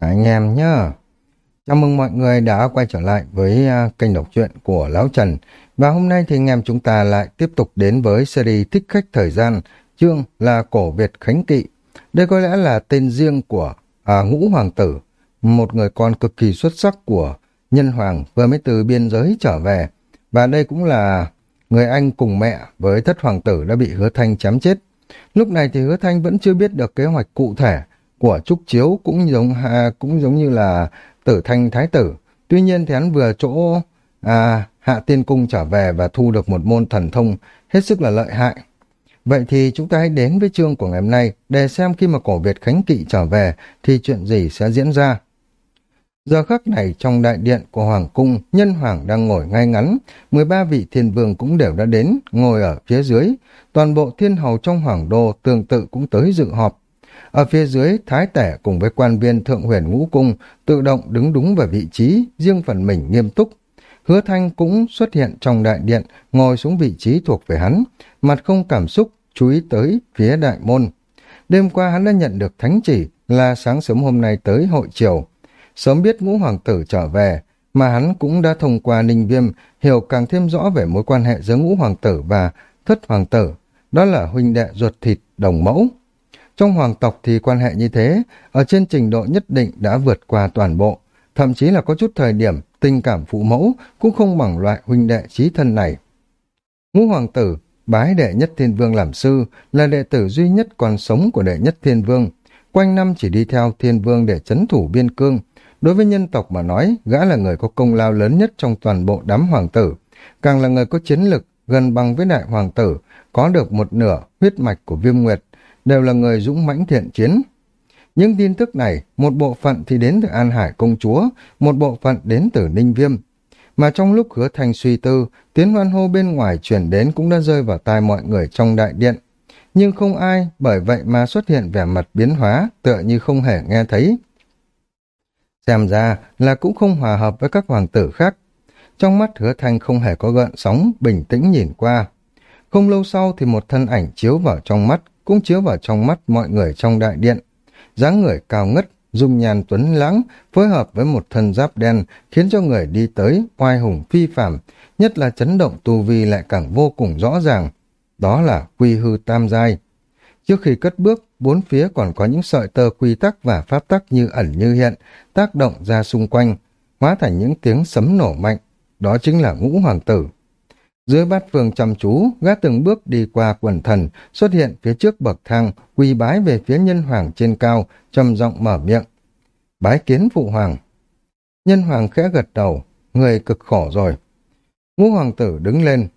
anh em nhá. Chào mừng mọi người đã quay trở lại với à, kênh đọc truyện của Lão Trần. Và hôm nay thì anh em chúng ta lại tiếp tục đến với series Thích Khách Thời Gian, chương là Cổ Việt Khánh Kỵ. Đây có lẽ là tên riêng của à, Ngũ Hoàng Tử, một người con cực kỳ xuất sắc của Nhân Hoàng vừa mới từ biên giới trở về. Và đây cũng là người anh cùng mẹ với thất hoàng tử đã bị hứa thanh chém chết. Lúc này thì hứa thanh vẫn chưa biết được kế hoạch cụ thể, của Trúc Chiếu cũng giống à, cũng giống như là tử thanh thái tử. Tuy nhiên thì hắn vừa chỗ à, hạ tiên cung trở về và thu được một môn thần thông hết sức là lợi hại. Vậy thì chúng ta hãy đến với chương của ngày hôm nay để xem khi mà cổ Việt Khánh Kỵ trở về thì chuyện gì sẽ diễn ra. Giờ khắc này trong đại điện của Hoàng Cung, nhân hoàng đang ngồi ngay ngắn, 13 vị thiên vương cũng đều đã đến, ngồi ở phía dưới, toàn bộ thiên hầu trong hoàng đô tương tự cũng tới dự họp. Ở phía dưới, Thái Tẻ cùng với quan viên Thượng huyền Ngũ Cung tự động đứng đúng vào vị trí, riêng phần mình nghiêm túc. Hứa Thanh cũng xuất hiện trong đại điện, ngồi xuống vị trí thuộc về hắn, mặt không cảm xúc, chú ý tới phía đại môn. Đêm qua hắn đã nhận được thánh chỉ là sáng sớm hôm nay tới hội triều. Sớm biết ngũ hoàng tử trở về, mà hắn cũng đã thông qua ninh viêm hiểu càng thêm rõ về mối quan hệ giữa ngũ hoàng tử và thất hoàng tử. Đó là huynh đệ ruột thịt đồng mẫu. Trong hoàng tộc thì quan hệ như thế, ở trên trình độ nhất định đã vượt qua toàn bộ. Thậm chí là có chút thời điểm, tình cảm phụ mẫu cũng không bằng loại huynh đệ trí thân này. Ngũ hoàng tử, bái đệ nhất thiên vương làm sư, là đệ tử duy nhất còn sống của đệ nhất thiên vương. Quanh năm chỉ đi theo thiên vương để chấn thủ biên cương. Đối với nhân tộc mà nói, gã là người có công lao lớn nhất trong toàn bộ đám hoàng tử. Càng là người có chiến lực, gần bằng với đại hoàng tử, có được một nửa huyết mạch của viêm nguyệt, đều là người dũng mãnh thiện chiến. Những tin tức này, một bộ phận thì đến từ An Hải công chúa, một bộ phận đến từ Ninh Viêm. Mà trong lúc hứa thành suy tư, tiếng hoan hô bên ngoài chuyển đến cũng đã rơi vào tai mọi người trong đại điện. Nhưng không ai bởi vậy mà xuất hiện vẻ mặt biến hóa, tựa như không hề nghe thấy. Xem ra là cũng không hòa hợp với các hoàng tử khác. Trong mắt hứa thanh không hề có gợn sóng, bình tĩnh nhìn qua. Không lâu sau thì một thân ảnh chiếu vào trong mắt, cũng chiếu vào trong mắt mọi người trong đại điện. dáng người cao ngất, dung nhan tuấn lãng, phối hợp với một thân giáp đen khiến cho người đi tới oai hùng phi phàm, nhất là chấn động tu vi lại càng vô cùng rõ ràng. Đó là quy hư tam giai. Trước khi cất bước, bốn phía còn có những sợi tơ quy tắc và pháp tắc như ẩn như hiện, tác động ra xung quanh, hóa thành những tiếng sấm nổ mạnh. Đó chính là ngũ hoàng tử. Dưới bát phương chăm chú, gã từng bước đi qua quần thần, xuất hiện phía trước bậc thang, quỳ bái về phía nhân hoàng trên cao, trầm giọng mở miệng. Bái kiến phụ hoàng. Nhân hoàng khẽ gật đầu, người cực khổ rồi. Ngũ hoàng tử đứng lên,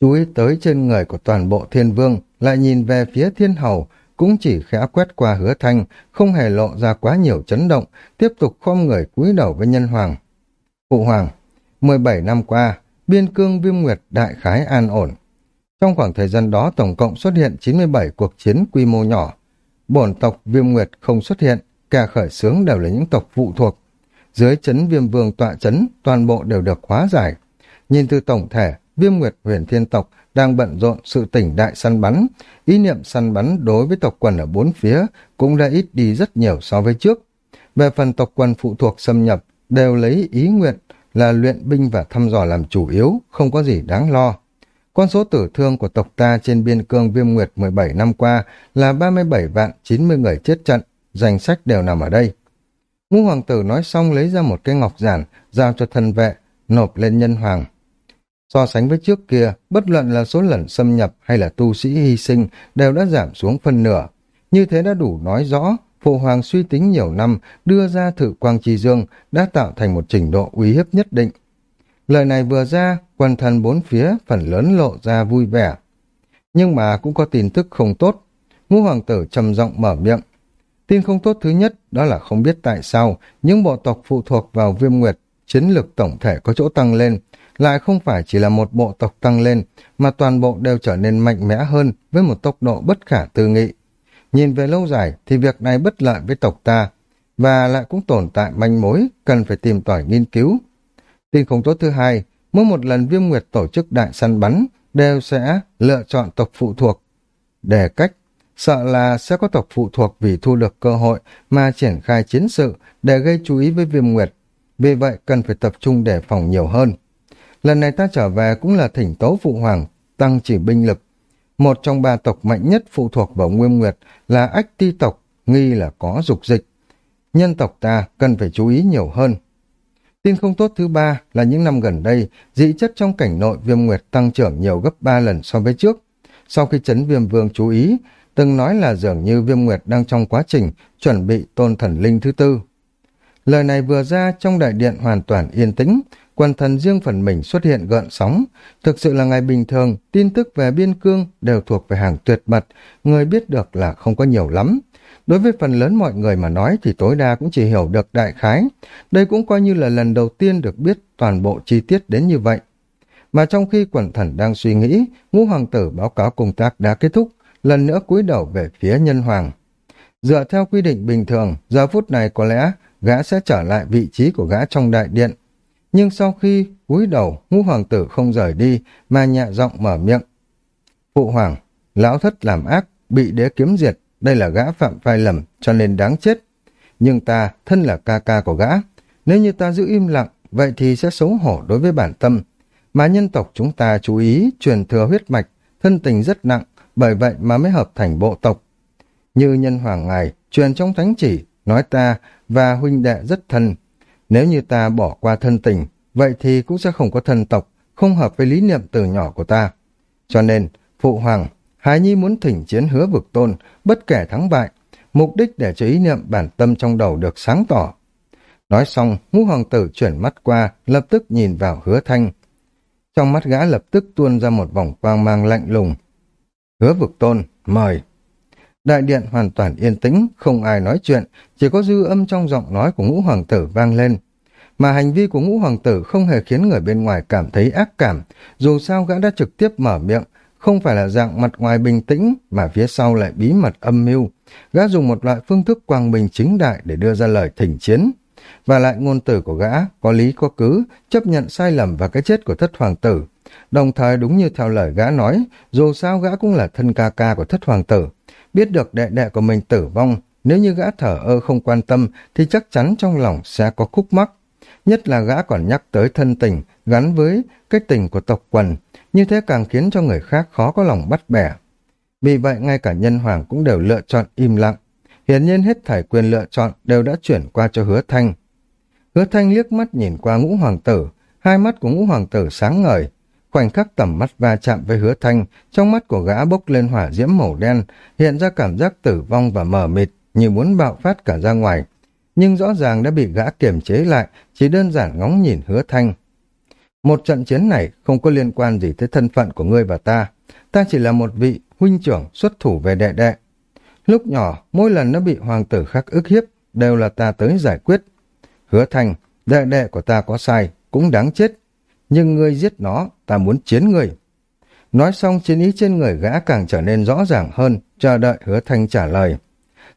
chú ý tới trên người của toàn bộ thiên vương, lại nhìn về phía thiên hầu, cũng chỉ khẽ quét qua hứa thanh, không hề lộ ra quá nhiều chấn động, tiếp tục khom người cúi đầu với nhân hoàng. Phụ hoàng, 17 năm qua, biên cương viêm nguyệt đại khái an ổn. Trong khoảng thời gian đó tổng cộng xuất hiện 97 cuộc chiến quy mô nhỏ. Bổn tộc viêm nguyệt không xuất hiện, cả khởi xướng đều là những tộc phụ thuộc. Dưới chấn viêm vương tọa chấn, toàn bộ đều được hóa giải. Nhìn từ tổng thể, viêm nguyệt huyền thiên tộc đang bận rộn sự tỉnh đại săn bắn. Ý niệm săn bắn đối với tộc quần ở bốn phía cũng đã ít đi rất nhiều so với trước. Về phần tộc quần phụ thuộc xâm nhập, đều lấy ý nguyện là luyện binh và thăm dò làm chủ yếu, không có gì đáng lo. Con số tử thương của tộc ta trên biên cương viêm nguyệt 17 năm qua là 37 vạn 90 người chết trận, danh sách đều nằm ở đây. Ngũ hoàng tử nói xong lấy ra một cái ngọc giản, giao cho thân vệ, nộp lên nhân hoàng. So sánh với trước kia, bất luận là số lần xâm nhập hay là tu sĩ hy sinh đều đã giảm xuống phân nửa. Như thế đã đủ nói rõ phụ hoàng suy tính nhiều năm đưa ra thử quang chi dương đã tạo thành một trình độ uy hiếp nhất định. Lời này vừa ra, quần thần bốn phía phần lớn lộ ra vui vẻ. Nhưng mà cũng có tin tức không tốt. Ngũ hoàng tử trầm giọng mở miệng. Tin không tốt thứ nhất đó là không biết tại sao những bộ tộc phụ thuộc vào viêm nguyệt chiến lược tổng thể có chỗ tăng lên, lại không phải chỉ là một bộ tộc tăng lên, mà toàn bộ đều trở nên mạnh mẽ hơn với một tốc độ bất khả tư nghị. Nhìn về lâu dài thì việc này bất lợi với tộc ta, và lại cũng tồn tại manh mối, cần phải tìm tỏi nghiên cứu. Tin không tốt thứ hai, mỗi một lần viêm nguyệt tổ chức đại săn bắn đều sẽ lựa chọn tộc phụ thuộc. Đề cách, sợ là sẽ có tộc phụ thuộc vì thu được cơ hội mà triển khai chiến sự để gây chú ý với viêm nguyệt. Vì vậy cần phải tập trung đề phòng nhiều hơn. Lần này ta trở về cũng là thỉnh tố phụ hoàng, tăng chỉ binh lực. Một trong ba tộc mạnh nhất phụ thuộc vào Nguyên Nguyệt là ách ti tộc, nghi là có dục dịch. Nhân tộc ta cần phải chú ý nhiều hơn. Tin không tốt thứ ba là những năm gần đây, dị chất trong cảnh nội viêm nguyệt tăng trưởng nhiều gấp ba lần so với trước. Sau khi chấn viêm vương chú ý, từng nói là dường như viêm nguyệt đang trong quá trình chuẩn bị tôn thần linh thứ tư. Lời này vừa ra trong đại điện hoàn toàn yên tĩnh, quần thần riêng phần mình xuất hiện gợn sóng. Thực sự là ngày bình thường, tin tức về biên cương đều thuộc về hàng tuyệt mật, người biết được là không có nhiều lắm. Đối với phần lớn mọi người mà nói thì tối đa cũng chỉ hiểu được đại khái. Đây cũng coi như là lần đầu tiên được biết toàn bộ chi tiết đến như vậy. Mà trong khi quần thần đang suy nghĩ, ngũ hoàng tử báo cáo công tác đã kết thúc, lần nữa cúi đầu về phía nhân hoàng. Dựa theo quy định bình thường, giờ phút này có lẽ gã sẽ trở lại vị trí của gã trong đại điện. Nhưng sau khi cúi đầu, ngũ hoàng tử không rời đi mà nhẹ giọng mở miệng. Phụ hoàng, lão thất làm ác, bị đế kiếm diệt, đây là gã phạm phai lầm cho nên đáng chết. Nhưng ta, thân là ca ca của gã, nếu như ta giữ im lặng, vậy thì sẽ xấu hổ đối với bản tâm. Mà nhân tộc chúng ta chú ý truyền thừa huyết mạch, thân tình rất nặng, bởi vậy mà mới hợp thành bộ tộc. Như nhân hoàng ngài, truyền trong thánh chỉ, nói ta và huynh đệ rất thân. Nếu như ta bỏ qua thân tình, vậy thì cũng sẽ không có thân tộc, không hợp với lý niệm từ nhỏ của ta. Cho nên, Phụ Hoàng, Hải Nhi muốn thỉnh chiến hứa vực tôn, bất kể thắng bại, mục đích để cho ý niệm bản tâm trong đầu được sáng tỏ. Nói xong, ngũ hoàng tử chuyển mắt qua, lập tức nhìn vào hứa thanh. Trong mắt gã lập tức tuôn ra một vòng quang mang lạnh lùng. Hứa vực tôn, mời. Đại điện hoàn toàn yên tĩnh, không ai nói chuyện, chỉ có dư âm trong giọng nói của ngũ hoàng tử vang lên. Mà hành vi của ngũ hoàng tử không hề khiến người bên ngoài cảm thấy ác cảm, dù sao gã đã trực tiếp mở miệng, không phải là dạng mặt ngoài bình tĩnh mà phía sau lại bí mật âm mưu. Gã dùng một loại phương thức quang bình chính đại để đưa ra lời thỉnh chiến. Và lại ngôn tử của gã có lý có cứ, chấp nhận sai lầm và cái chết của thất hoàng tử. Đồng thời đúng như theo lời gã nói, dù sao gã cũng là thân ca ca của thất hoàng tử. Biết được đệ đệ của mình tử vong, nếu như gã thở ơ không quan tâm thì chắc chắn trong lòng sẽ có khúc mắc. Nhất là gã còn nhắc tới thân tình gắn với cái tình của tộc quần, như thế càng khiến cho người khác khó có lòng bắt bẻ. Vì vậy ngay cả nhân hoàng cũng đều lựa chọn im lặng. Hiển nhiên hết thảy quyền lựa chọn đều đã chuyển qua cho hứa thanh. Hứa thanh liếc mắt nhìn qua ngũ hoàng tử, hai mắt của ngũ hoàng tử sáng ngời. Khoảnh khắc tầm mắt va chạm với hứa thanh, trong mắt của gã bốc lên hỏa diễm màu đen, hiện ra cảm giác tử vong và mờ mịt, như muốn bạo phát cả ra ngoài. Nhưng rõ ràng đã bị gã kiềm chế lại, chỉ đơn giản ngóng nhìn hứa thanh. Một trận chiến này không có liên quan gì tới thân phận của ngươi và ta. Ta chỉ là một vị huynh trưởng xuất thủ về đệ đệ. Lúc nhỏ, mỗi lần nó bị hoàng tử khác ức hiếp, đều là ta tới giải quyết. Hứa thành, đệ đệ của ta có sai, cũng đáng chết. Nhưng ngươi giết nó, ta muốn chiến ngươi. Nói xong chiến ý trên người gã càng trở nên rõ ràng hơn, chờ đợi hứa thanh trả lời.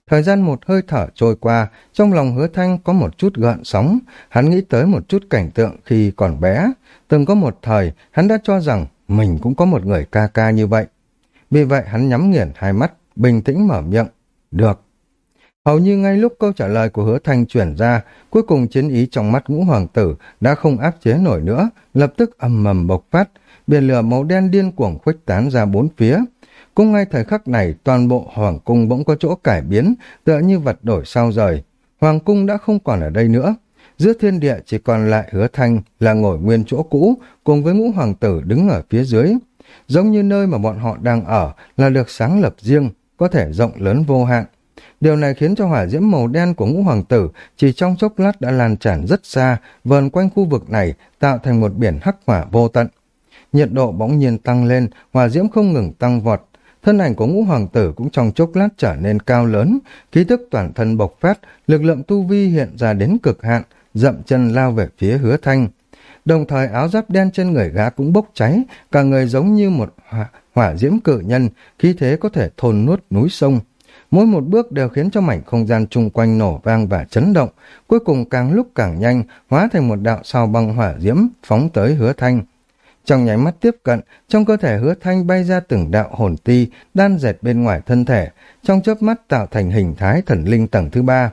Thời gian một hơi thở trôi qua, trong lòng hứa thanh có một chút gợn sóng, hắn nghĩ tới một chút cảnh tượng khi còn bé. Từng có một thời, hắn đã cho rằng mình cũng có một người ca ca như vậy. Vì vậy hắn nhắm nghiền hai mắt, bình tĩnh mở miệng. Được. Hầu như ngay lúc câu trả lời của hứa thanh chuyển ra, cuối cùng chiến ý trong mắt ngũ hoàng tử đã không áp chế nổi nữa, lập tức ầm mầm bộc phát, biển lửa màu đen điên cuồng khuếch tán ra bốn phía. Cũng ngay thời khắc này, toàn bộ hoàng cung bỗng có chỗ cải biến, tựa như vật đổi sao rời. Hoàng cung đã không còn ở đây nữa. Giữa thiên địa chỉ còn lại hứa thanh là ngồi nguyên chỗ cũ, cùng với ngũ hoàng tử đứng ở phía dưới. Giống như nơi mà bọn họ đang ở là được sáng lập riêng, có thể rộng lớn vô hạn. Điều này khiến cho hỏa diễm màu đen của ngũ hoàng tử chỉ trong chốc lát đã lan tràn rất xa, vờn quanh khu vực này tạo thành một biển hắc hỏa vô tận. Nhiệt độ bỗng nhiên tăng lên, hỏa diễm không ngừng tăng vọt, thân ảnh của ngũ hoàng tử cũng trong chốc lát trở nên cao lớn, khí thức toàn thân bộc phát, lực lượng tu vi hiện ra đến cực hạn, dậm chân lao về phía hứa thanh. Đồng thời áo giáp đen trên người gã cũng bốc cháy, cả người giống như một hỏa, hỏa diễm cự nhân, khí thế có thể thôn nuốt núi sông. Mỗi một bước đều khiến cho mảnh không gian chung quanh nổ vang và chấn động, cuối cùng càng lúc càng nhanh, hóa thành một đạo sao băng hỏa diễm phóng tới hứa thanh. Trong nháy mắt tiếp cận, trong cơ thể hứa thanh bay ra từng đạo hồn ti, đan dệt bên ngoài thân thể, trong chớp mắt tạo thành hình thái thần linh tầng thứ ba.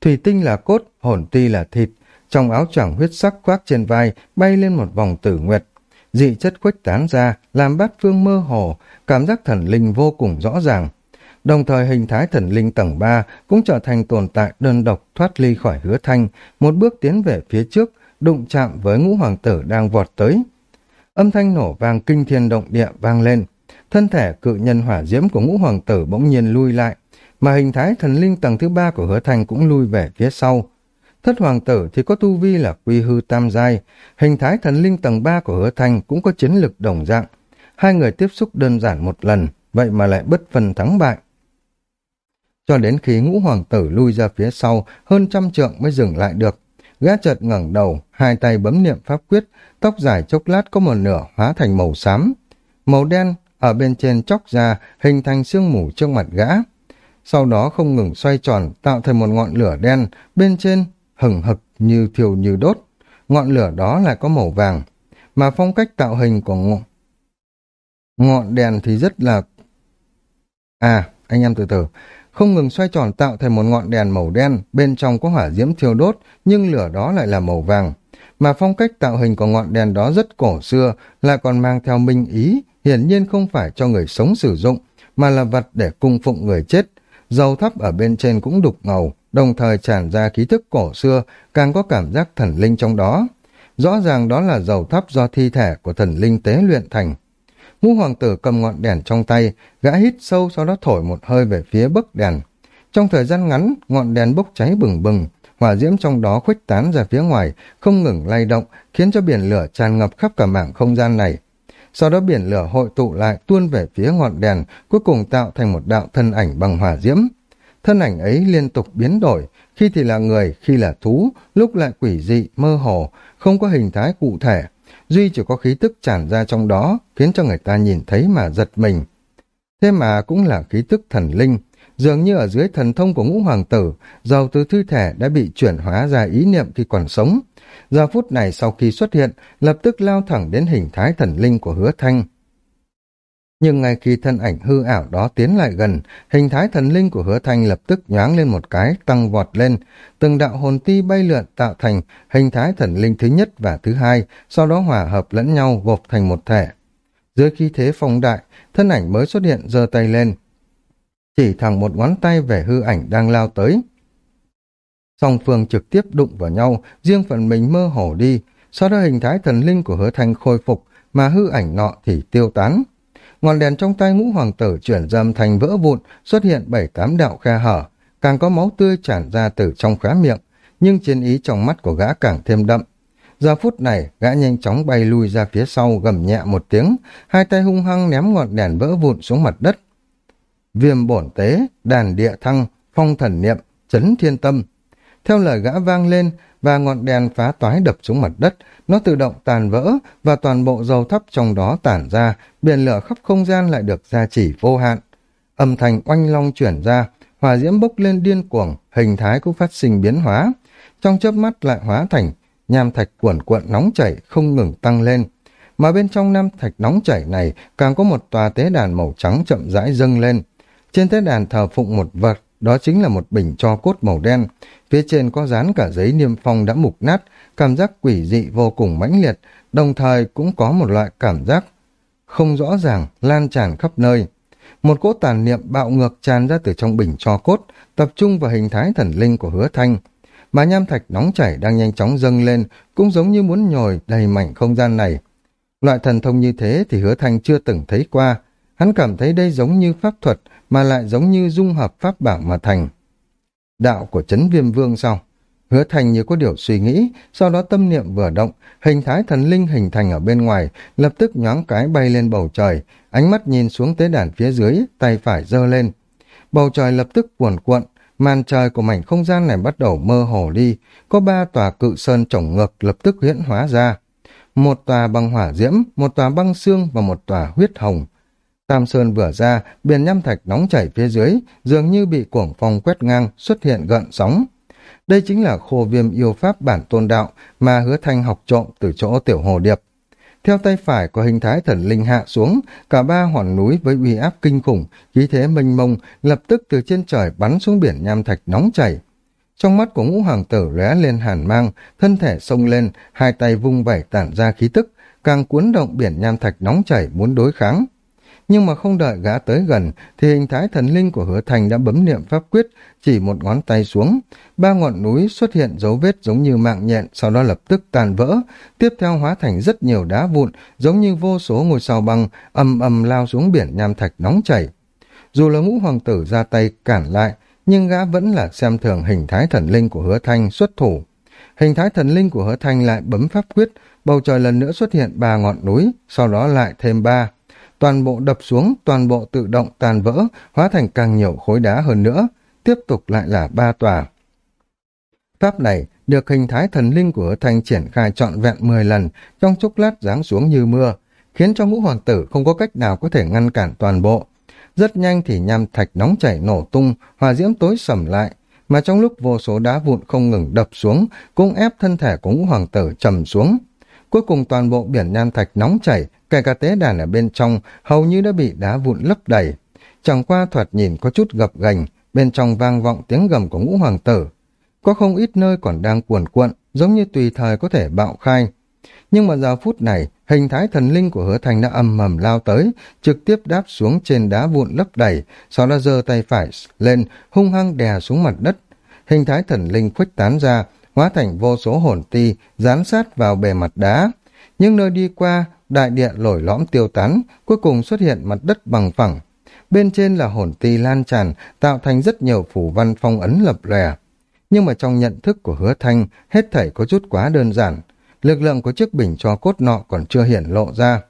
Thủy tinh là cốt, hồn ti là thịt, trong áo choàng huyết sắc khoác trên vai bay lên một vòng tử nguyệt. Dị chất khuếch tán ra, làm bát phương mơ hồ, cảm giác thần linh vô cùng rõ ràng. Đồng thời hình thái thần linh tầng 3 cũng trở thành tồn tại đơn độc thoát ly khỏi hứa thanh, một bước tiến về phía trước, đụng chạm với ngũ hoàng tử đang vọt tới. Âm thanh nổ vang kinh thiên động địa vang lên, thân thể cự nhân hỏa diễm của ngũ hoàng tử bỗng nhiên lui lại, mà hình thái thần linh tầng thứ ba của hứa thanh cũng lui về phía sau. Thất hoàng tử thì có tu vi là quy hư tam giai, hình thái thần linh tầng 3 của hứa thanh cũng có chiến lực đồng dạng. Hai người tiếp xúc đơn giản một lần, vậy mà lại bất phần thắng bại. Cho đến khi ngũ hoàng tử lui ra phía sau, hơn trăm trượng mới dừng lại được. Gã chợt ngẩng đầu, hai tay bấm niệm pháp quyết, tóc dài chốc lát có một nửa hóa thành màu xám. Màu đen ở bên trên chóc ra hình thành sương mù trước mặt gã. Sau đó không ngừng xoay tròn tạo thành một ngọn lửa đen, bên trên hừng hực như thiêu như đốt. Ngọn lửa đó lại có màu vàng, mà phong cách tạo hình của ngọn, ngọn đèn thì rất là... À, anh em từ từ, không ngừng xoay tròn tạo thành một ngọn đèn màu đen, bên trong có hỏa diễm thiêu đốt, nhưng lửa đó lại là màu vàng. Mà phong cách tạo hình của ngọn đèn đó rất cổ xưa, lại còn mang theo minh ý, hiển nhiên không phải cho người sống sử dụng, mà là vật để cung phụng người chết. Dầu thắp ở bên trên cũng đục ngầu, đồng thời tràn ra khí thức cổ xưa, càng có cảm giác thần linh trong đó. Rõ ràng đó là dầu thắp do thi thể của thần linh tế luyện thành. Ngũ hoàng tử cầm ngọn đèn trong tay, gã hít sâu sau đó thổi một hơi về phía bức đèn. Trong thời gian ngắn, ngọn đèn bốc cháy bừng bừng, hỏa diễm trong đó khuếch tán ra phía ngoài, không ngừng lay động, khiến cho biển lửa tràn ngập khắp cả mảng không gian này. Sau đó biển lửa hội tụ lại tuôn về phía ngọn đèn, cuối cùng tạo thành một đạo thân ảnh bằng hỏa diễm. Thân ảnh ấy liên tục biến đổi, khi thì là người, khi là thú, lúc lại quỷ dị, mơ hồ, không có hình thái cụ thể. Duy chỉ có khí tức tràn ra trong đó, khiến cho người ta nhìn thấy mà giật mình. Thế mà cũng là khí tức thần linh, dường như ở dưới thần thông của ngũ hoàng tử, giàu từ thư thể đã bị chuyển hóa ra ý niệm khi còn sống. Giờ phút này sau khi xuất hiện, lập tức lao thẳng đến hình thái thần linh của hứa thanh. Nhưng ngay khi thân ảnh hư ảo đó tiến lại gần, hình thái thần linh của hứa thanh lập tức nhoáng lên một cái, tăng vọt lên. Từng đạo hồn ti bay lượn tạo thành hình thái thần linh thứ nhất và thứ hai, sau đó hòa hợp lẫn nhau gộp thành một thể. Dưới khi thế phong đại, thân ảnh mới xuất hiện giơ tay lên. Chỉ thẳng một ngón tay về hư ảnh đang lao tới. Song phương trực tiếp đụng vào nhau, riêng phần mình mơ hồ đi, sau đó hình thái thần linh của hứa thanh khôi phục, mà hư ảnh nọ thì tiêu tán ngọn đèn trong tay ngũ hoàng tử chuyển dâm thành vỡ vụn, xuất hiện bảy tám đạo khe hở, càng có máu tươi tràn ra từ trong khóe miệng, nhưng chiến ý trong mắt của gã càng thêm đậm. Giờ phút này, gã nhanh chóng bay lui ra phía sau gầm nhẹ một tiếng, hai tay hung hăng ném ngọn đèn vỡ vụn xuống mặt đất. Viêm bổn tế, đàn địa thăng, phong thần niệm, chấn thiên tâm. Theo lời gã vang lên, và ngọn đèn phá toái đập xuống mặt đất, nó tự động tàn vỡ và toàn bộ dầu thấp trong đó tản ra, biển lửa khắp không gian lại được gia chỉ vô hạn. Âm thanh oanh long chuyển ra, hỏa diễm bốc lên điên cuồng, hình thái cũng phát sinh biến hóa. Trong chớp mắt lại hóa thành nham thạch cuộn cuộn nóng chảy không ngừng tăng lên. Mà bên trong nam thạch nóng chảy này càng có một tòa tế đàn màu trắng chậm rãi dâng lên. Trên tế đàn thờ phụng một vật đó chính là một bình cho cốt màu đen. Phía trên có dán cả giấy niêm phong đã mục nát, cảm giác quỷ dị vô cùng mãnh liệt, đồng thời cũng có một loại cảm giác không rõ ràng lan tràn khắp nơi. Một cỗ tàn niệm bạo ngược tràn ra từ trong bình cho cốt, tập trung vào hình thái thần linh của hứa thanh. Mà nham thạch nóng chảy đang nhanh chóng dâng lên, cũng giống như muốn nhồi đầy mảnh không gian này. Loại thần thông như thế thì hứa thanh chưa từng thấy qua. Hắn cảm thấy đây giống như pháp thuật, mà lại giống như dung hợp pháp bảo mà thành. Đạo của chấn viêm vương sau Hứa thành như có điều suy nghĩ, sau đó tâm niệm vừa động, hình thái thần linh hình thành ở bên ngoài, lập tức nhoáng cái bay lên bầu trời, ánh mắt nhìn xuống tế đàn phía dưới, tay phải giơ lên. Bầu trời lập tức cuồn cuộn, màn trời của mảnh không gian này bắt đầu mơ hồ đi, có ba tòa cự sơn trồng ngược lập tức huyễn hóa ra. Một tòa băng hỏa diễm, một tòa băng xương và một tòa huyết hồng. Tam Sơn vừa ra, biển nham thạch nóng chảy phía dưới, dường như bị cuồng phong quét ngang, xuất hiện gợn sóng. Đây chính là khô viêm yêu pháp bản tôn đạo mà hứa thanh học trộm từ chỗ tiểu hồ điệp. Theo tay phải của hình thái thần linh hạ xuống, cả ba hòn núi với uy áp kinh khủng, khí thế mênh mông lập tức từ trên trời bắn xuống biển nham thạch nóng chảy. Trong mắt của ngũ hoàng tử lóe lên hàn mang, thân thể sông lên, hai tay vung vẩy tản ra khí tức, càng cuốn động biển nham thạch nóng chảy muốn đối kháng. Nhưng mà không đợi gã tới gần, thì hình thái thần linh của hứa thành đã bấm niệm pháp quyết, chỉ một ngón tay xuống. Ba ngọn núi xuất hiện dấu vết giống như mạng nhện, sau đó lập tức tàn vỡ, tiếp theo hóa thành rất nhiều đá vụn, giống như vô số ngôi sao băng, ầm ầm lao xuống biển nham thạch nóng chảy. Dù là ngũ hoàng tử ra tay cản lại, nhưng gã vẫn là xem thường hình thái thần linh của hứa thanh xuất thủ. Hình thái thần linh của hứa thanh lại bấm pháp quyết, bầu trời lần nữa xuất hiện ba ngọn núi, sau đó lại thêm ba. Toàn bộ đập xuống, toàn bộ tự động tàn vỡ, hóa thành càng nhiều khối đá hơn nữa, tiếp tục lại là ba tòa. Pháp này được hình thái thần linh của thanh triển khai trọn vẹn 10 lần, trong chốc lát giáng xuống như mưa, khiến cho ngũ hoàng tử không có cách nào có thể ngăn cản toàn bộ. Rất nhanh thì nham thạch nóng chảy nổ tung, hòa diễm tối sầm lại, mà trong lúc vô số đá vụn không ngừng đập xuống, cũng ép thân thể của ngũ hoàng tử trầm xuống. Cuối cùng toàn bộ biển nham thạch nóng chảy, kể cả tế đàn ở bên trong, hầu như đã bị đá vụn lấp đầy. Chẳng qua thoạt nhìn có chút gập gành, bên trong vang vọng tiếng gầm của ngũ hoàng tử. Có không ít nơi còn đang cuồn cuộn, giống như tùy thời có thể bạo khai. Nhưng mà giờ phút này, hình thái thần linh của hứa thành đã âm mầm lao tới, trực tiếp đáp xuống trên đá vụn lấp đầy, sau đó giơ tay phải lên, hung hăng đè xuống mặt đất. Hình thái thần linh khuếch tán ra, hóa thành vô số hồn ti, dán sát vào bề mặt đá. Nhưng nơi đi qua, đại địa lồi lõm tiêu tán, cuối cùng xuất hiện mặt đất bằng phẳng. Bên trên là hồn ti lan tràn, tạo thành rất nhiều phủ văn phong ấn lập lòe. Nhưng mà trong nhận thức của hứa thanh, hết thảy có chút quá đơn giản lực lượng của chiếc bình cho cốt nọ còn chưa hiển lộ ra.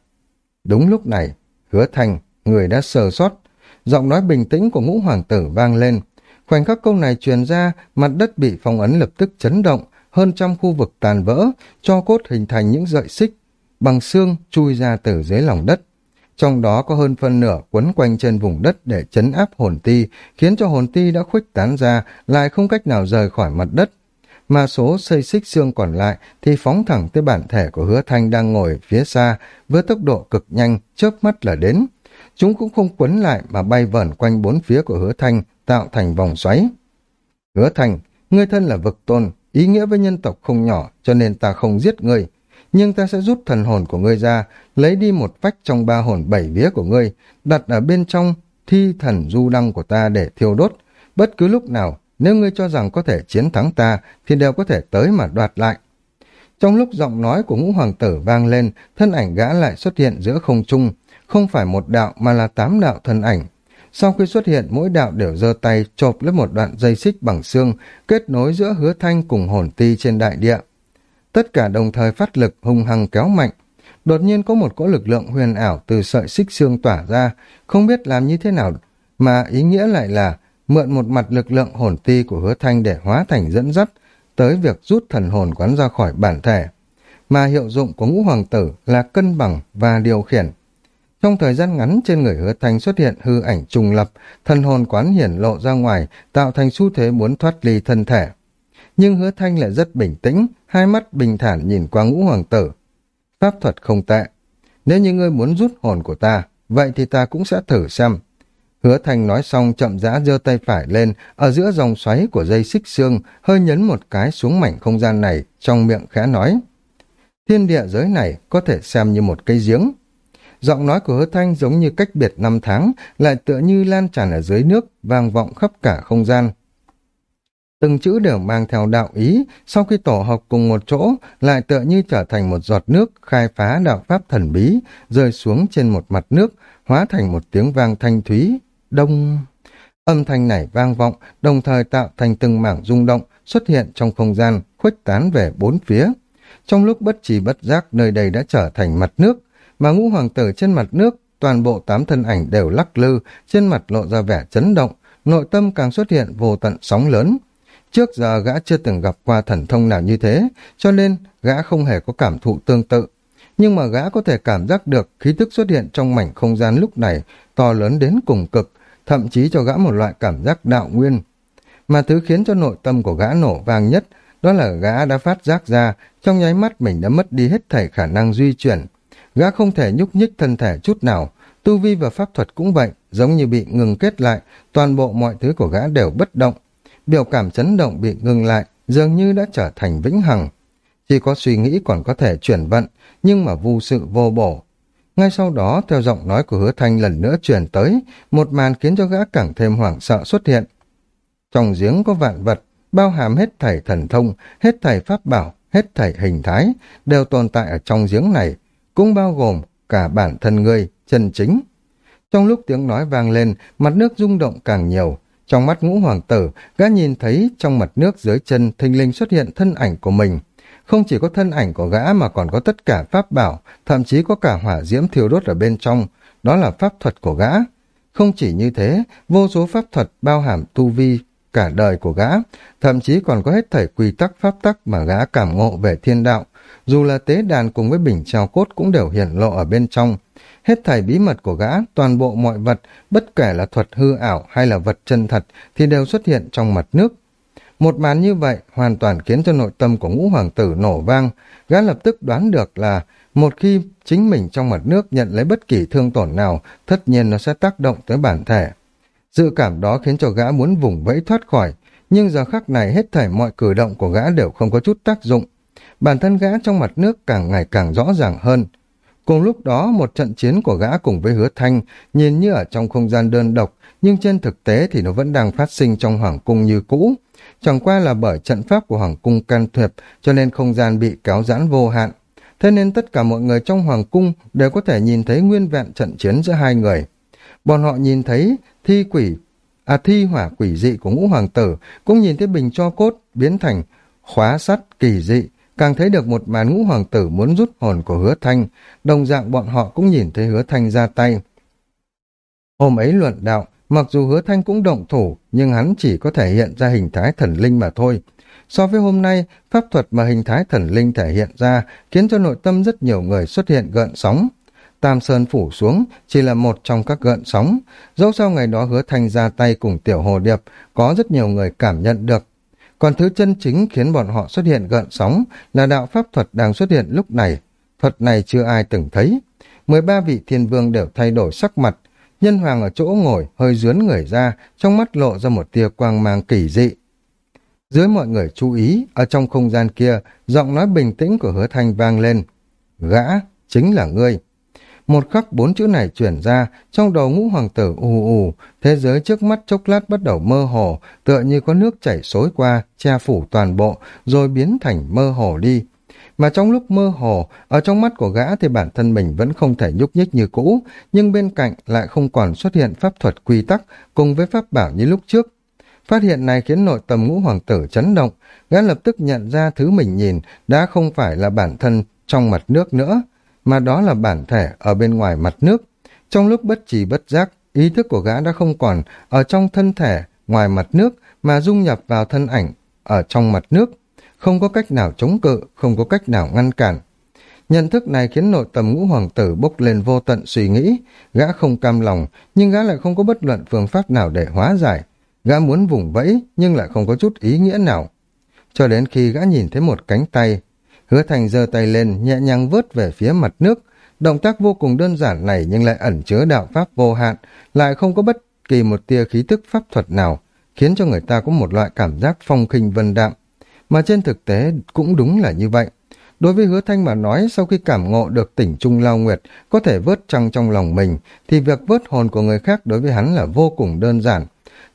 Đúng lúc này, hứa thành, người đã sờ sót, giọng nói bình tĩnh của ngũ hoàng tử vang lên. Khoảnh khắc câu này truyền ra, mặt đất bị phong ấn lập tức chấn động, hơn trăm khu vực tàn vỡ, cho cốt hình thành những dợi xích, bằng xương chui ra từ dưới lòng đất. Trong đó có hơn phân nửa quấn quanh trên vùng đất để chấn áp hồn ti, khiến cho hồn ti đã khuếch tán ra, lại không cách nào rời khỏi mặt đất mà số xây xích xương còn lại thì phóng thẳng tới bản thể của hứa thanh đang ngồi phía xa với tốc độ cực nhanh, chớp mắt là đến. Chúng cũng không quấn lại mà bay vẩn quanh bốn phía của hứa thanh, tạo thành vòng xoáy. Hứa thanh, ngươi thân là vực tôn, ý nghĩa với nhân tộc không nhỏ cho nên ta không giết ngươi. Nhưng ta sẽ rút thần hồn của ngươi ra, lấy đi một vách trong ba hồn bảy vía của ngươi, đặt ở bên trong thi thần du đăng của ta để thiêu đốt. Bất cứ lúc nào, nếu ngươi cho rằng có thể chiến thắng ta, thì đều có thể tới mà đoạt lại. Trong lúc giọng nói của ngũ hoàng tử vang lên, thân ảnh gã lại xuất hiện giữa không trung, không phải một đạo mà là tám đạo thân ảnh. Sau khi xuất hiện, mỗi đạo đều giơ tay chộp lấy một đoạn dây xích bằng xương, kết nối giữa hứa thanh cùng hồn ti trên đại địa. Tất cả đồng thời phát lực hung hăng kéo mạnh. Đột nhiên có một cỗ lực lượng huyền ảo từ sợi xích xương tỏa ra, không biết làm như thế nào, mà ý nghĩa lại là mượn một mặt lực lượng hồn ti của hứa thanh để hóa thành dẫn dắt tới việc rút thần hồn quán ra khỏi bản thể, mà hiệu dụng của ngũ hoàng tử là cân bằng và điều khiển. Trong thời gian ngắn trên người hứa thanh xuất hiện hư ảnh trùng lập, thần hồn quán hiển lộ ra ngoài, tạo thành xu thế muốn thoát ly thân thể. Nhưng hứa thanh lại rất bình tĩnh, hai mắt bình thản nhìn qua ngũ hoàng tử. Pháp thuật không tệ. Nếu như ngươi muốn rút hồn của ta, vậy thì ta cũng sẽ thử xem Hứa Thanh nói xong chậm rã giơ tay phải lên, ở giữa dòng xoáy của dây xích xương, hơi nhấn một cái xuống mảnh không gian này, trong miệng khẽ nói. Thiên địa giới này có thể xem như một cây giếng. Giọng nói của hứa thanh giống như cách biệt năm tháng, lại tựa như lan tràn ở dưới nước, vang vọng khắp cả không gian. Từng chữ đều mang theo đạo ý, sau khi tổ hợp cùng một chỗ, lại tựa như trở thành một giọt nước khai phá đạo pháp thần bí, rơi xuống trên một mặt nước, hóa thành một tiếng vang thanh thúy, đông. Âm thanh này vang vọng, đồng thời tạo thành từng mảng rung động, xuất hiện trong không gian, khuếch tán về bốn phía. Trong lúc bất trì bất giác, nơi đây đã trở thành mặt nước, mà ngũ hoàng tử trên mặt nước, toàn bộ tám thân ảnh đều lắc lư, trên mặt lộ ra vẻ chấn động, nội tâm càng xuất hiện vô tận sóng lớn. Trước giờ gã chưa từng gặp qua thần thông nào như thế, cho nên gã không hề có cảm thụ tương tự. Nhưng mà gã có thể cảm giác được khí tức xuất hiện trong mảnh không gian lúc này to lớn đến cùng cực, thậm chí cho gã một loại cảm giác đạo nguyên. Mà thứ khiến cho nội tâm của gã nổ vang nhất, đó là gã đã phát giác ra, trong nháy mắt mình đã mất đi hết thảy khả năng duy chuyển gã không thể nhúc nhích thân thể chút nào, tu vi và pháp thuật cũng vậy, giống như bị ngừng kết lại, toàn bộ mọi thứ của gã đều bất động. Biểu cảm chấn động bị ngừng lại, dường như đã trở thành vĩnh hằng. Chỉ có suy nghĩ còn có thể chuyển vận, nhưng mà vô sự vô bổ. Ngay sau đó, theo giọng nói của hứa thanh lần nữa truyền tới, một màn khiến cho gã càng thêm hoảng sợ xuất hiện. Trong giếng có vạn vật, bao hàm hết thảy thần thông, hết thảy pháp bảo, hết thảy hình thái, đều tồn tại ở trong giếng này, cũng bao gồm cả bản thân ngươi, chân chính. Trong lúc tiếng nói vang lên, mặt nước rung động càng nhiều. Trong mắt ngũ hoàng tử, gã nhìn thấy trong mặt nước dưới chân thình linh xuất hiện thân ảnh của mình. Không chỉ có thân ảnh của gã mà còn có tất cả pháp bảo, thậm chí có cả hỏa diễm thiêu đốt ở bên trong. Đó là pháp thuật của gã. Không chỉ như thế, vô số pháp thuật bao hàm tu vi cả đời của gã, thậm chí còn có hết thảy quy tắc pháp tắc mà gã cảm ngộ về thiên đạo. Dù là tế đàn cùng với bình trao cốt cũng đều hiển lộ ở bên trong. Hết thảy bí mật của gã, toàn bộ mọi vật, bất kể là thuật hư ảo hay là vật chân thật, thì đều xuất hiện trong mặt nước. Một màn như vậy hoàn toàn khiến cho nội tâm của ngũ hoàng tử nổ vang. Gã lập tức đoán được là một khi chính mình trong mặt nước nhận lấy bất kỳ thương tổn nào, tất nhiên nó sẽ tác động tới bản thể. Dự cảm đó khiến cho gã muốn vùng vẫy thoát khỏi, nhưng giờ khắc này hết thảy mọi cử động của gã đều không có chút tác dụng. Bản thân gã trong mặt nước càng ngày càng rõ ràng hơn. Cùng lúc đó, một trận chiến của gã cùng với hứa thanh nhìn như ở trong không gian đơn độc, nhưng trên thực tế thì nó vẫn đang phát sinh trong hoàng cung như cũ. Chẳng qua là bởi trận pháp của hoàng cung can thiệp cho nên không gian bị kéo giãn vô hạn. Thế nên tất cả mọi người trong hoàng cung đều có thể nhìn thấy nguyên vẹn trận chiến giữa hai người. Bọn họ nhìn thấy thi quỷ, à thi hỏa quỷ dị của ngũ hoàng tử, cũng nhìn thấy bình cho cốt biến thành khóa sắt kỳ dị, càng thấy được một màn ngũ hoàng tử muốn rút hồn của hứa thanh, đồng dạng bọn họ cũng nhìn thấy hứa thanh ra tay. Hôm ấy luận đạo, mặc dù hứa thanh cũng động thủ, nhưng hắn chỉ có thể hiện ra hình thái thần linh mà thôi. So với hôm nay, pháp thuật mà hình thái thần linh thể hiện ra khiến cho nội tâm rất nhiều người xuất hiện gợn sóng. Tam Sơn phủ xuống chỉ là một trong các gợn sóng. Dẫu sao ngày đó hứa thanh ra tay cùng tiểu hồ điệp, có rất nhiều người cảm nhận được. Còn thứ chân chính khiến bọn họ xuất hiện gợn sóng là đạo pháp thuật đang xuất hiện lúc này. Thuật này chưa ai từng thấy. 13 vị thiên vương đều thay đổi sắc mặt. Nhân hoàng ở chỗ ngồi hơi dướn người ra, trong mắt lộ ra một tia quang mang kỳ dị. Dưới mọi người chú ý, ở trong không gian kia, giọng nói bình tĩnh của hứa thanh vang lên. Gã, chính là ngươi. Một khắc bốn chữ này chuyển ra, trong đầu ngũ hoàng tử ù ù, thế giới trước mắt chốc lát bắt đầu mơ hồ, tựa như có nước chảy xối qua, che phủ toàn bộ, rồi biến thành mơ hồ đi. Mà trong lúc mơ hồ, ở trong mắt của gã thì bản thân mình vẫn không thể nhúc nhích như cũ, nhưng bên cạnh lại không còn xuất hiện pháp thuật quy tắc cùng với pháp bảo như lúc trước. Phát hiện này khiến nội tâm ngũ hoàng tử chấn động, gã lập tức nhận ra thứ mình nhìn đã không phải là bản thân trong mặt nước nữa, mà đó là bản thể ở bên ngoài mặt nước. Trong lúc bất trì bất giác, ý thức của gã đã không còn ở trong thân thể ngoài mặt nước mà dung nhập vào thân ảnh ở trong mặt nước, không có cách nào chống cự, không có cách nào ngăn cản. Nhận thức này khiến nội tâm ngũ hoàng tử bốc lên vô tận suy nghĩ, gã không cam lòng, nhưng gã lại không có bất luận phương pháp nào để hóa giải. Gã muốn vùng vẫy, nhưng lại không có chút ý nghĩa nào. Cho đến khi gã nhìn thấy một cánh tay, Hứa Thành giơ tay lên, nhẹ nhàng vớt về phía mặt nước. Động tác vô cùng đơn giản này nhưng lại ẩn chứa đạo pháp vô hạn, lại không có bất kỳ một tia khí tức pháp thuật nào, khiến cho người ta có một loại cảm giác phong khinh vân đạm. Mà trên thực tế cũng đúng là như vậy. Đối với hứa thanh mà nói, sau khi cảm ngộ được tỉnh Trung Lao Nguyệt có thể vớt trăng trong lòng mình, thì việc vớt hồn của người khác đối với hắn là vô cùng đơn giản.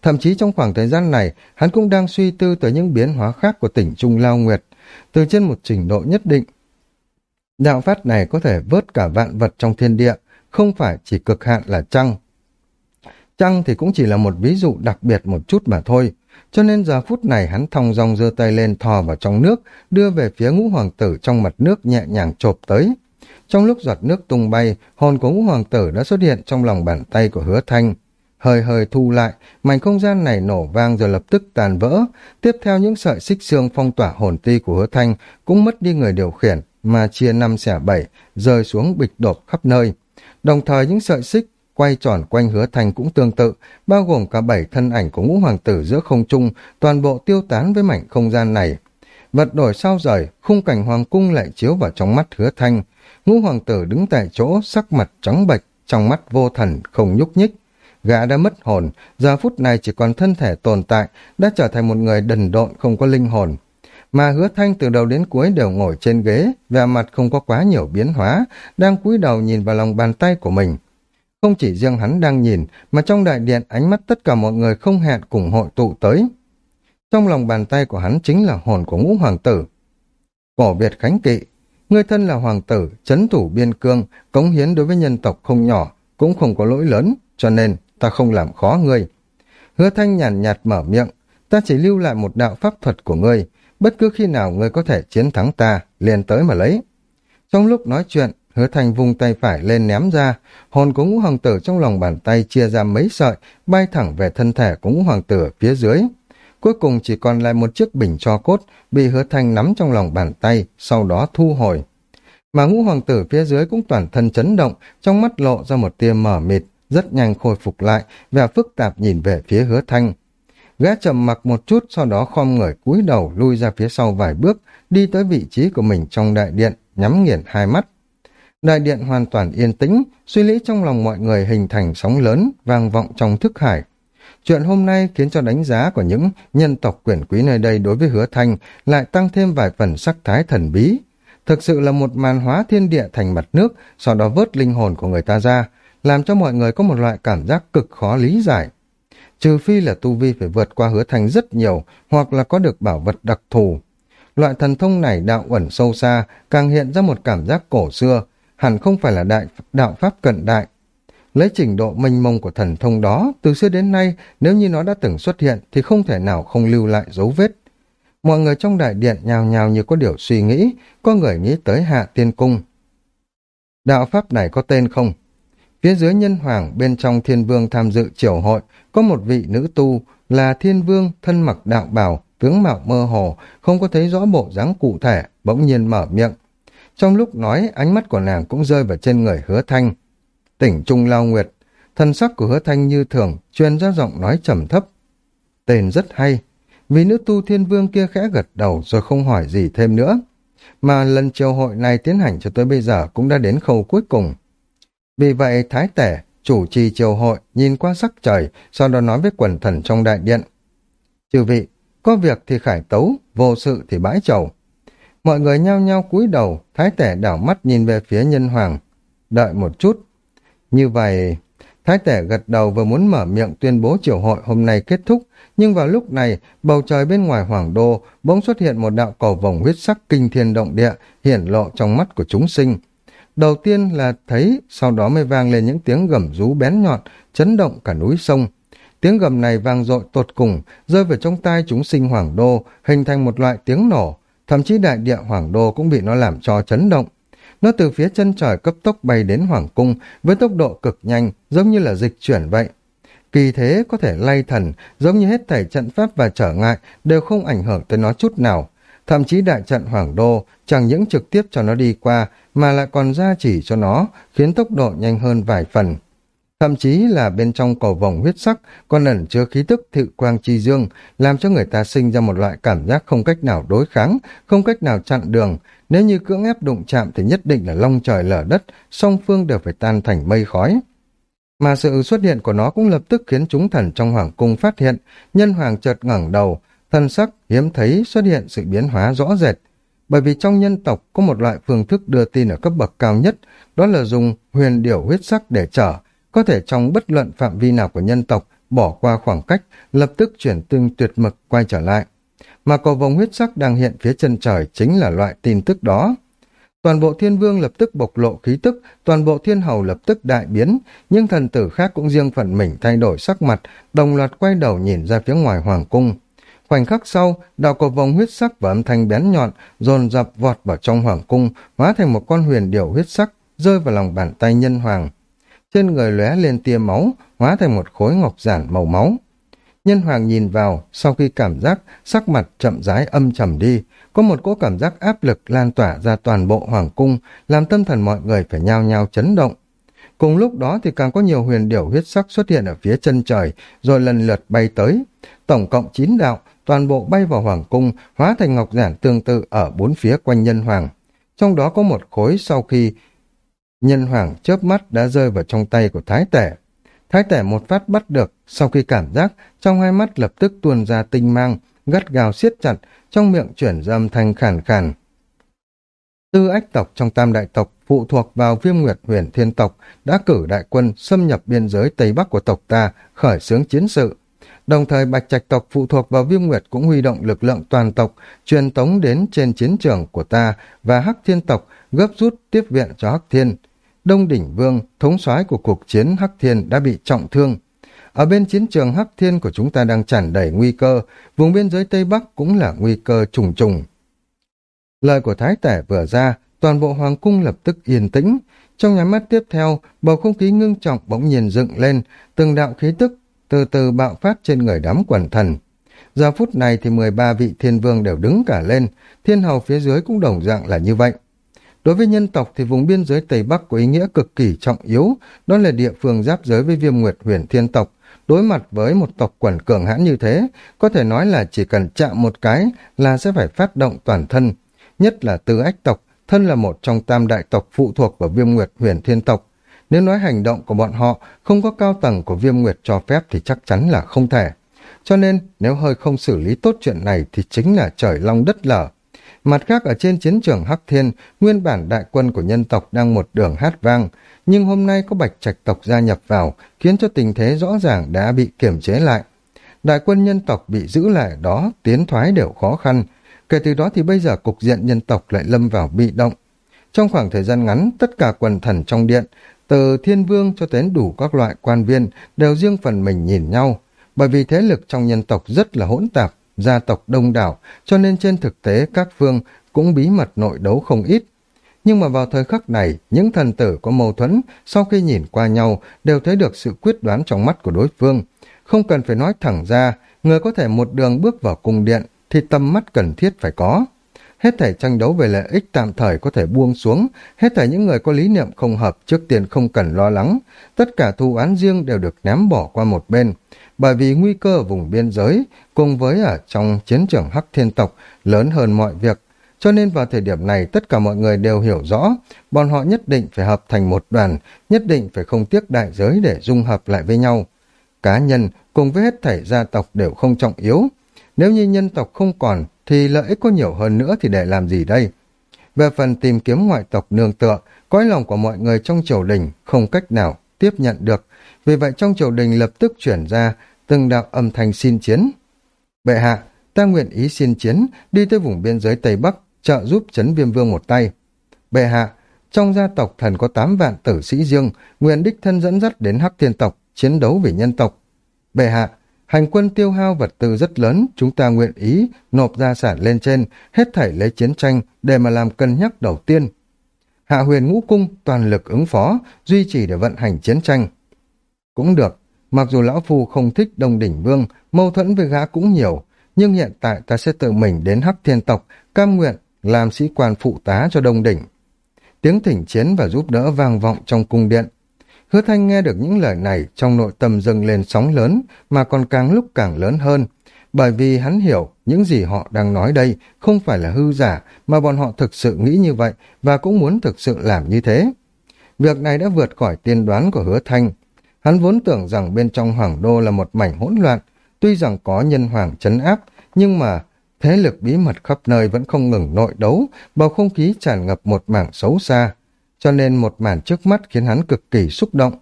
Thậm chí trong khoảng thời gian này, hắn cũng đang suy tư tới những biến hóa khác của tỉnh Trung Lao Nguyệt, từ trên một trình độ nhất định. Đạo phát này có thể vớt cả vạn vật trong thiên địa, không phải chỉ cực hạn là trăng. Trăng thì cũng chỉ là một ví dụ đặc biệt một chút mà thôi, cho nên giờ phút này hắn thong dong giơ tay lên thò vào trong nước, đưa về phía ngũ hoàng tử trong mặt nước nhẹ nhàng chộp tới. Trong lúc giọt nước tung bay, hồn của ngũ hoàng tử đã xuất hiện trong lòng bàn tay của hứa thanh hơi hơi thu lại, mảnh không gian này nổ vang rồi lập tức tàn vỡ. Tiếp theo những sợi xích xương phong tỏa hồn ti của hứa thanh cũng mất đi người điều khiển, mà chia năm xẻ bảy, rơi xuống bịch đột khắp nơi. Đồng thời những sợi xích quay tròn quanh hứa thanh cũng tương tự, bao gồm cả bảy thân ảnh của ngũ hoàng tử giữa không trung, toàn bộ tiêu tán với mảnh không gian này. Vật đổi sao rời, khung cảnh hoàng cung lại chiếu vào trong mắt hứa thanh. Ngũ hoàng tử đứng tại chỗ, sắc mặt trắng bệch, trong mắt vô thần, không nhúc nhích. Gã đã mất hồn, giờ phút này chỉ còn thân thể tồn tại, đã trở thành một người đần độn không có linh hồn. Mà hứa thanh từ đầu đến cuối đều ngồi trên ghế, vẻ mặt không có quá nhiều biến hóa, đang cúi đầu nhìn vào lòng bàn tay của mình. Không chỉ riêng hắn đang nhìn, mà trong đại điện ánh mắt tất cả mọi người không hẹn cùng hội tụ tới. Trong lòng bàn tay của hắn chính là hồn của ngũ hoàng tử. Cổ Việt Khánh Kỵ, người thân là hoàng tử, chấn thủ biên cương, cống hiến đối với nhân tộc không nhỏ, cũng không có lỗi lớn, cho nên ta không làm khó ngươi. Hứa thanh nhàn nhạt, nhạt mở miệng, ta chỉ lưu lại một đạo pháp thuật của ngươi, bất cứ khi nào ngươi có thể chiến thắng ta, liền tới mà lấy. Trong lúc nói chuyện, hứa thanh vung tay phải lên ném ra, hồn của ngũ hoàng tử trong lòng bàn tay chia ra mấy sợi, bay thẳng về thân thể của ngũ hoàng tử phía dưới. Cuối cùng chỉ còn lại một chiếc bình cho cốt, bị hứa thanh nắm trong lòng bàn tay, sau đó thu hồi. Mà ngũ hoàng tử phía dưới cũng toàn thân chấn động, trong mắt lộ ra một tia mở mịt, rất nhanh khôi phục lại, và phức tạp nhìn về phía hứa thanh. Gã trầm mặc một chút, sau đó khom người cúi đầu lui ra phía sau vài bước, đi tới vị trí của mình trong đại điện, nhắm nghiền hai mắt. Đại điện hoàn toàn yên tĩnh, suy nghĩ trong lòng mọi người hình thành sóng lớn, vang vọng trong thức hải. Chuyện hôm nay khiến cho đánh giá của những nhân tộc quyền quý nơi đây đối với hứa thanh lại tăng thêm vài phần sắc thái thần bí. Thực sự là một màn hóa thiên địa thành mặt nước, sau đó vớt linh hồn của người ta ra, làm cho mọi người có một loại cảm giác cực khó lý giải. Trừ phi là tu vi phải vượt qua hứa thành rất nhiều, hoặc là có được bảo vật đặc thù. Loại thần thông này đạo ẩn sâu xa, càng hiện ra một cảm giác cổ xưa, hẳn không phải là đại đạo pháp cận đại. Lấy trình độ mênh mông của thần thông đó, từ xưa đến nay, nếu như nó đã từng xuất hiện thì không thể nào không lưu lại dấu vết. Mọi người trong đại điện nhào nhào như có điều suy nghĩ, có người nghĩ tới hạ tiên cung. Đạo pháp này có tên không? Phía dưới nhân hoàng bên trong thiên vương tham dự triều hội, có một vị nữ tu là thiên vương thân mặc đạo bào, tướng mạo mơ hồ, không có thấy rõ bộ dáng cụ thể, bỗng nhiên mở miệng. Trong lúc nói, ánh mắt của nàng cũng rơi vào trên người hứa thanh. Tỉnh Trung Lao Nguyệt, thân sắc của hứa thanh như thường, truyền ra giọng nói trầm thấp. Tên rất hay, vì nữ tu thiên vương kia khẽ gật đầu rồi không hỏi gì thêm nữa. Mà lần triều hội này tiến hành cho tới bây giờ cũng đã đến khâu cuối cùng. Vì vậy Thái Tể, chủ trì triều hội, nhìn qua sắc trời, sau đó nói với quần thần trong đại điện. Chư vị, có việc thì khải tấu, vô sự thì bãi chầu. Mọi người nhao nhao cúi đầu, Thái Tể đảo mắt nhìn về phía nhân hoàng. Đợi một chút. Như vậy, Thái Tể gật đầu vừa muốn mở miệng tuyên bố triều hội hôm nay kết thúc, nhưng vào lúc này, bầu trời bên ngoài hoàng đô bỗng xuất hiện một đạo cầu vồng huyết sắc kinh thiên động địa hiển lộ trong mắt của chúng sinh. Đầu tiên là thấy, sau đó mới vang lên những tiếng gầm rú bén nhọn, chấn động cả núi sông. Tiếng gầm này vang dội tột cùng, rơi vào trong tai chúng sinh hoàng đô, hình thành một loại tiếng nổ. Thậm chí đại địa hoàng đô cũng bị nó làm cho chấn động. Nó từ phía chân trời cấp tốc bay đến hoàng cung với tốc độ cực nhanh, giống như là dịch chuyển vậy. Kỳ thế có thể lay thần, giống như hết thảy trận pháp và trở ngại đều không ảnh hưởng tới nó chút nào. Thậm chí đại trận Hoàng Đô chẳng những trực tiếp cho nó đi qua mà lại còn ra chỉ cho nó, khiến tốc độ nhanh hơn vài phần. Thậm chí là bên trong cầu vòng huyết sắc còn ẩn chứa khí tức thự quang chi dương, làm cho người ta sinh ra một loại cảm giác không cách nào đối kháng, không cách nào chặn đường. Nếu như cưỡng ép đụng chạm thì nhất định là long trời lở đất, song phương đều phải tan thành mây khói. Mà sự xuất hiện của nó cũng lập tức khiến chúng thần trong hoàng cung phát hiện, nhân hoàng chợt ngẩng đầu, thân sắc hiếm thấy xuất hiện sự biến hóa rõ rệt. Bởi vì trong nhân tộc có một loại phương thức đưa tin ở cấp bậc cao nhất, đó là dùng huyền điểu huyết sắc để trở, có thể trong bất luận phạm vi nào của nhân tộc bỏ qua khoảng cách, lập tức chuyển tương tuyệt mực quay trở lại. Mà cầu vòng huyết sắc đang hiện phía chân trời chính là loại tin tức đó. Toàn bộ thiên vương lập tức bộc lộ khí tức, toàn bộ thiên hầu lập tức đại biến, nhưng thần tử khác cũng riêng phần mình thay đổi sắc mặt, đồng loạt quay đầu nhìn ra phía ngoài hoàng cung. Khoảnh khắc sau, đạo cầu vòng huyết sắc và âm thanh bén nhọn dồn dập vọt vào trong hoàng cung, hóa thành một con huyền điểu huyết sắc, rơi vào lòng bàn tay nhân hoàng. Trên người lóe lên tia máu, hóa thành một khối ngọc giản màu máu. Nhân hoàng nhìn vào, sau khi cảm giác sắc mặt chậm rãi âm trầm đi, có một cỗ cảm giác áp lực lan tỏa ra toàn bộ hoàng cung, làm tâm thần mọi người phải nhao nhao chấn động. Cùng lúc đó thì càng có nhiều huyền điểu huyết sắc xuất hiện ở phía chân trời, rồi lần lượt bay tới. Tổng cộng 9 đạo, toàn bộ bay vào hoàng cung, hóa thành ngọc giản tương tự ở bốn phía quanh nhân hoàng. Trong đó có một khối sau khi Nhân hoàng chớp mắt đã rơi vào trong tay của thái tể. Thái tể một phát bắt được, sau khi cảm giác, trong hai mắt lập tức tuôn ra tinh mang, gắt gào siết chặt, trong miệng chuyển ra âm thanh khàn khàn. Tư ách tộc trong tam đại tộc phụ thuộc vào viêm nguyệt huyền thiên tộc đã cử đại quân xâm nhập biên giới Tây Bắc của tộc ta, khởi xướng chiến sự. Đồng thời Bạch Trạch tộc phụ thuộc vào Viêm Nguyệt cũng huy động lực lượng toàn tộc, truyền tống đến trên chiến trường của ta và Hắc Thiên tộc gấp rút tiếp viện cho Hắc Thiên. Đông Đỉnh Vương, thống soái của cuộc chiến Hắc Thiên đã bị trọng thương. Ở bên chiến trường Hắc Thiên của chúng ta đang tràn đầy nguy cơ, vùng biên giới Tây Bắc cũng là nguy cơ trùng trùng. Lời của Thái Tể vừa ra, toàn bộ Hoàng cung lập tức yên tĩnh. Trong nháy mắt tiếp theo, bầu không khí ngưng trọng bỗng nhiên dựng lên, từng đạo khí tức từ từ bạo phát trên người đám quần thần. Giờ phút này thì 13 vị thiên vương đều đứng cả lên, thiên hầu phía dưới cũng đồng dạng là như vậy. Đối với nhân tộc thì vùng biên giới Tây Bắc có ý nghĩa cực kỳ trọng yếu, đó là địa phương giáp giới với viêm nguyệt huyền thiên tộc. Đối mặt với một tộc quần cường hãn như thế, có thể nói là chỉ cần chạm một cái là sẽ phải phát động toàn thân. Nhất là tư ách tộc, thân là một trong tam đại tộc phụ thuộc vào viêm nguyệt huyền thiên tộc. Nếu nói hành động của bọn họ không có cao tầng của viêm nguyệt cho phép thì chắc chắn là không thể. Cho nên, nếu hơi không xử lý tốt chuyện này thì chính là trời long đất lở. Mặt khác ở trên chiến trường Hắc Thiên, nguyên bản đại quân của nhân tộc đang một đường hát vang, nhưng hôm nay có bạch trạch tộc gia nhập vào, khiến cho tình thế rõ ràng đã bị kiểm chế lại. Đại quân nhân tộc bị giữ lại đó, tiến thoái đều khó khăn. Kể từ đó thì bây giờ cục diện nhân tộc lại lâm vào bị động. Trong khoảng thời gian ngắn, tất cả quần thần trong điện, từ thiên vương cho đến đủ các loại quan viên, đều riêng phần mình nhìn nhau, bởi vì thế lực trong nhân tộc rất là hỗn tạp, gia tộc đông đảo, cho nên trên thực tế các phương cũng bí mật nội đấu không ít. Nhưng mà vào thời khắc này, những thần tử có mâu thuẫn, sau khi nhìn qua nhau, đều thấy được sự quyết đoán trong mắt của đối phương. Không cần phải nói thẳng ra, người có thể một đường bước vào cung điện, thì tầm mắt cần thiết phải có. Hết thảy tranh đấu về lợi ích tạm thời có thể buông xuống, hết thảy những người có lý niệm không hợp trước tiên không cần lo lắng, tất cả thù án riêng đều được ném bỏ qua một bên bởi vì nguy cơ ở vùng biên giới cùng với ở trong chiến trường Hắc Thiên Tộc lớn hơn mọi việc. Cho nên vào thời điểm này tất cả mọi người đều hiểu rõ, bọn họ nhất định phải hợp thành một đoàn, nhất định phải không tiếc đại giới để dung hợp lại với nhau. Cá nhân cùng với hết thảy gia tộc đều không trọng yếu. Nếu như nhân tộc không còn, thì lợi ích có nhiều hơn nữa thì để làm gì đây? Về phần tìm kiếm ngoại tộc nương tựa, cõi lòng của mọi người trong triều đình không cách nào tiếp nhận được, vì vậy trong triều đình lập tức chuyển ra từng đạo âm thanh xin chiến. Bệ hạ, ta nguyện ý xin chiến, đi tới vùng biên giới Tây Bắc, trợ giúp chấn viêm vương một tay. Bệ hạ, trong gia tộc thần có 8 vạn tử sĩ riêng, nguyện đích thân dẫn dắt đến Hắc Thiên tộc, chiến đấu vì nhân tộc. Bệ hạ, hành quân tiêu hao vật tư rất lớn, chúng ta nguyện ý nộp gia sản lên trên, hết thảy lấy chiến tranh để mà làm cân nhắc đầu tiên. Hạ huyền ngũ cung toàn lực ứng phó, duy trì để vận hành chiến tranh. Cũng được, mặc dù lão phu không thích đông đỉnh vương, mâu thuẫn với gã cũng nhiều, nhưng hiện tại ta sẽ tự mình đến hắc thiên tộc, cam nguyện làm sĩ quan phụ tá cho đông đỉnh. Tiếng thỉnh chiến và giúp đỡ vang vọng trong cung điện. Hứa thanh nghe được những lời này trong nội tâm dâng lên sóng lớn mà còn càng lúc càng lớn hơn, bởi vì hắn hiểu những gì họ đang nói đây không phải là hư giả mà bọn họ thực sự nghĩ như vậy và cũng muốn thực sự làm như thế. Việc này đã vượt khỏi tiên đoán của hứa thanh. Hắn vốn tưởng rằng bên trong hoàng đô là một mảnh hỗn loạn, tuy rằng có nhân hoàng chấn áp, nhưng mà thế lực bí mật khắp nơi vẫn không ngừng nội đấu, bầu không khí tràn ngập một mảng xấu xa. Cho nên một màn trước mắt khiến hắn cực kỳ xúc động.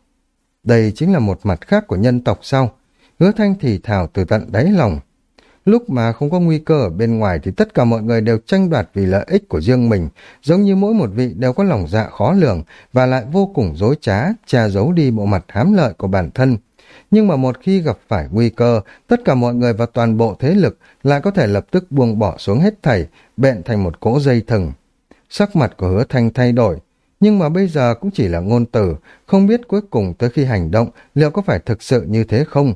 Đây chính là một mặt khác của nhân tộc sau. Hứa thanh thì thào từ tận đáy lòng. Lúc mà không có nguy cơ ở bên ngoài thì tất cả mọi người đều tranh đoạt vì lợi ích của riêng mình, giống như mỗi một vị đều có lòng dạ khó lường và lại vô cùng dối trá, che giấu đi bộ mặt hám lợi của bản thân. Nhưng mà một khi gặp phải nguy cơ, tất cả mọi người và toàn bộ thế lực lại có thể lập tức buông bỏ xuống hết thảy, bện thành một cỗ dây thừng. Sắc mặt của hứa thanh thay đổi, nhưng mà bây giờ cũng chỉ là ngôn từ, không biết cuối cùng tới khi hành động liệu có phải thực sự như thế không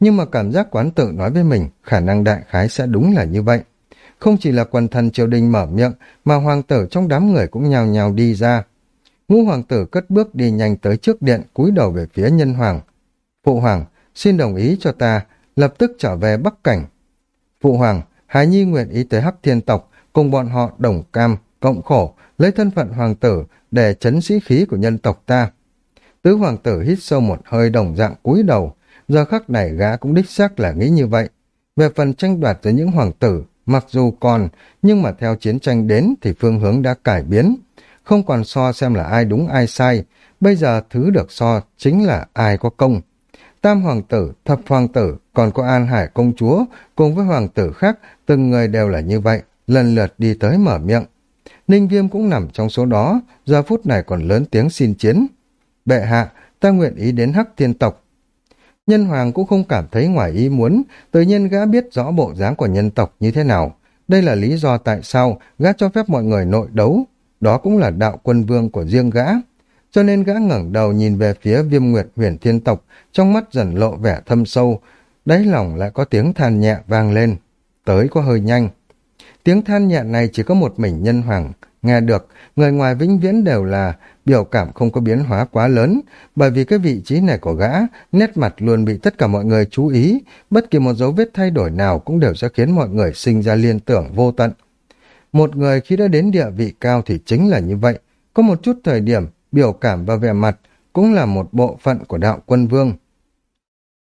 nhưng mà cảm giác quán tự nói với mình khả năng đại khái sẽ đúng là như vậy. Không chỉ là quần thần triều đình mở miệng, mà hoàng tử trong đám người cũng nhào nhào đi ra. Ngũ hoàng tử cất bước đi nhanh tới trước điện, cúi đầu về phía nhân hoàng. Phụ hoàng, xin đồng ý cho ta, lập tức trở về Bắc Cảnh. Phụ hoàng, Hải Nhi nguyện ý tới Hắc Thiên Tộc, cùng bọn họ đồng cam, cộng khổ, lấy thân phận hoàng tử để chấn sĩ khí của nhân tộc ta. Tứ hoàng tử hít sâu một hơi đồng dạng cúi đầu, giờ khắc này gã cũng đích xác là nghĩ như vậy. Về phần tranh đoạt giữa những hoàng tử, mặc dù còn, nhưng mà theo chiến tranh đến thì phương hướng đã cải biến. Không còn so xem là ai đúng ai sai, bây giờ thứ được so chính là ai có công. Tam hoàng tử, thập hoàng tử, còn có An Hải công chúa, cùng với hoàng tử khác, từng người đều là như vậy, lần lượt đi tới mở miệng. Ninh Viêm cũng nằm trong số đó, giờ phút này còn lớn tiếng xin chiến. Bệ hạ, ta nguyện ý đến hắc thiên tộc. Nhân hoàng cũng không cảm thấy ngoài ý muốn, tự nhiên gã biết rõ bộ dáng của nhân tộc như thế nào. Đây là lý do tại sao gã cho phép mọi người nội đấu, đó cũng là đạo quân vương của riêng gã. Cho nên gã ngẩng đầu nhìn về phía viêm nguyệt huyền thiên tộc, trong mắt dần lộ vẻ thâm sâu, đáy lòng lại có tiếng than nhẹ vang lên. Tới có hơi nhanh. Tiếng than nhẹ này chỉ có một mình nhân hoàng, nghe được, người ngoài vĩnh viễn đều là biểu cảm không có biến hóa quá lớn, bởi vì cái vị trí này của gã, nét mặt luôn bị tất cả mọi người chú ý, bất kỳ một dấu vết thay đổi nào cũng đều sẽ khiến mọi người sinh ra liên tưởng vô tận. Một người khi đã đến địa vị cao thì chính là như vậy, có một chút thời điểm, biểu cảm và vẻ mặt cũng là một bộ phận của đạo quân vương.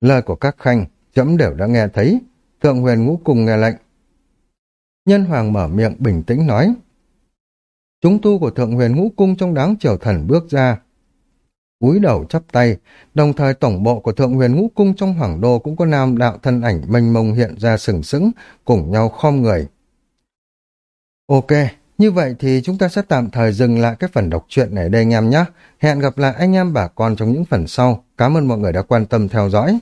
Lời của các khanh, chấm đều đã nghe thấy, thượng huyền ngũ cùng nghe lệnh. Nhân hoàng mở miệng bình tĩnh nói, Chúng tu của thượng huyền ngũ cung trong đáng triều thần bước ra. cúi đầu chắp tay, đồng thời tổng bộ của thượng huyền ngũ cung trong hoàng đô cũng có nam đạo thân ảnh mênh mông hiện ra sừng sững, cùng nhau khom người. Ok, như vậy thì chúng ta sẽ tạm thời dừng lại cái phần đọc truyện này đây anh em nhé. Hẹn gặp lại anh em bà con trong những phần sau. Cảm ơn mọi người đã quan tâm theo dõi.